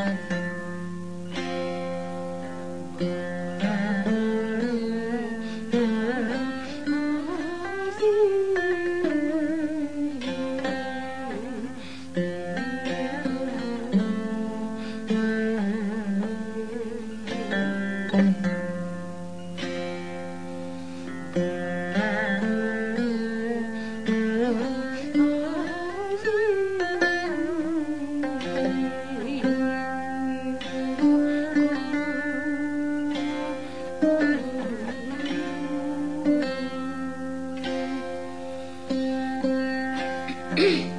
え? mm